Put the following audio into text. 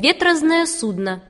ветрозное судно